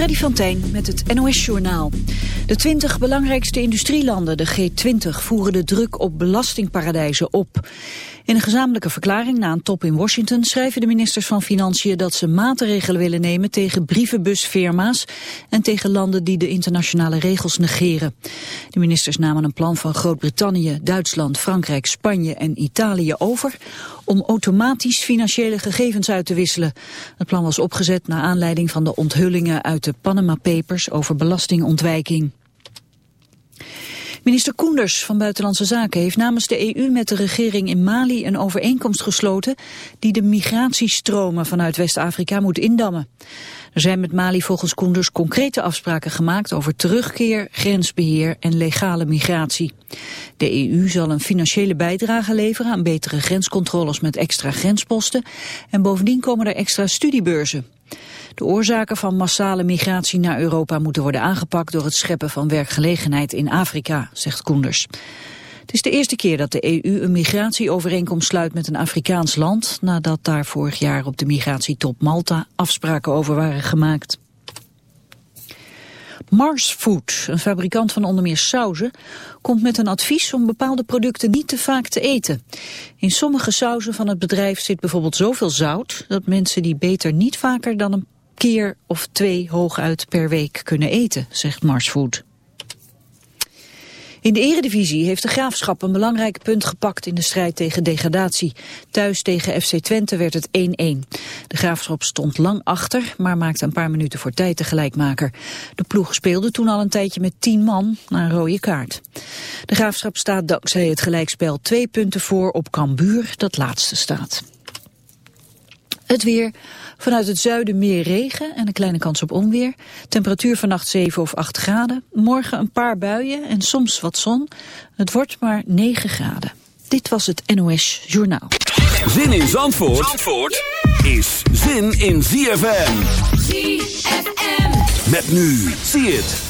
Freddy van met het NOS-journaal. De 20 belangrijkste industrielanden, de G20, voeren de druk op belastingparadijzen op. In een gezamenlijke verklaring na een top in Washington schrijven de ministers van Financiën dat ze maatregelen willen nemen tegen brievenbusfirma's en tegen landen die de internationale regels negeren. De ministers namen een plan van Groot-Brittannië, Duitsland, Frankrijk, Spanje en Italië over om automatisch financiële gegevens uit te wisselen. Het plan was opgezet naar aanleiding van de onthullingen uit de Panama Papers over belastingontwijking. Minister Koenders van Buitenlandse Zaken heeft namens de EU met de regering in Mali een overeenkomst gesloten die de migratiestromen vanuit West-Afrika moet indammen. Er zijn met Mali volgens Koenders concrete afspraken gemaakt over terugkeer, grensbeheer en legale migratie. De EU zal een financiële bijdrage leveren aan betere grenscontroles met extra grensposten en bovendien komen er extra studiebeurzen. De oorzaken van massale migratie naar Europa moeten worden aangepakt door het scheppen van werkgelegenheid in Afrika, zegt Koenders. Het is de eerste keer dat de EU een migratieovereenkomst sluit met een Afrikaans land, nadat daar vorig jaar op de migratietop Malta afspraken over waren gemaakt. Mars Food, een fabrikant van onder meer sauzen, komt met een advies om bepaalde producten niet te vaak te eten. In sommige sauzen van het bedrijf zit bijvoorbeeld zoveel zout dat mensen die beter niet vaker dan een keer of twee hooguit per week kunnen eten, zegt Mars Food. In de eredivisie heeft de Graafschap een belangrijk punt gepakt in de strijd tegen degradatie. Thuis tegen FC Twente werd het 1-1. De Graafschap stond lang achter, maar maakte een paar minuten voor tijd de gelijkmaker. De ploeg speelde toen al een tijdje met 10 man na een rode kaart. De Graafschap staat dankzij het gelijkspel twee punten voor op Cambuur, dat laatste staat. Het weer. Vanuit het zuiden meer regen en een kleine kans op onweer. Temperatuur vannacht 7 of 8 graden. Morgen een paar buien en soms wat zon. Het wordt maar 9 graden. Dit was het NOS Journaal. Zin in Zandvoort, Zandvoort is zin in ZFM. ZFM. Met nu. Zie het.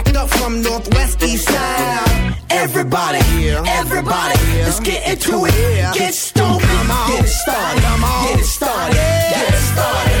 up from Northwest East Side. Everybody, everybody, let's get into it. Get stoned, get it started, get it started, get it started.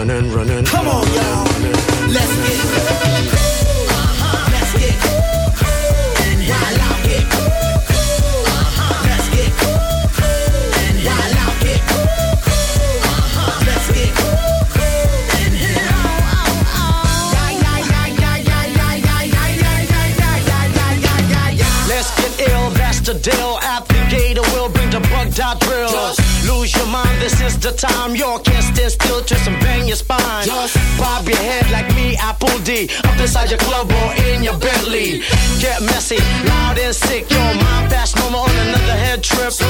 running, running. Come on, inside your club or in your Bentley. Get messy, loud and sick. Your mind fast, normal on another head trip. So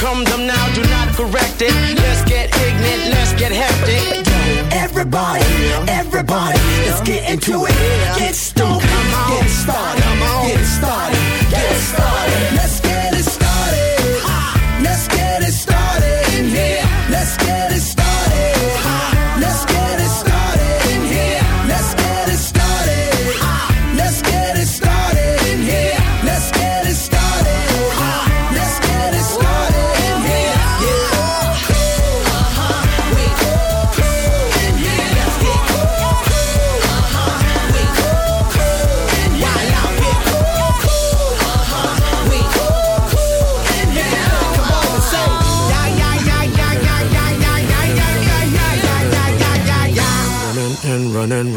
Come them now, do not correct it. Let's get ignorant, let's get hectic. Everybody, everybody, let's get into it. Get stoked, get started.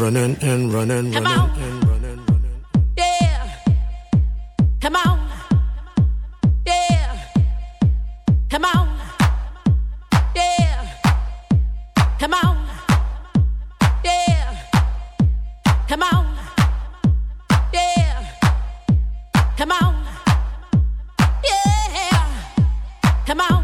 running and running, running and running, running. Yeah. Come on. Yeah. Come on. Yeah. Come on. Yeah. Come on. Yeah. Come on. Yeah. Come on.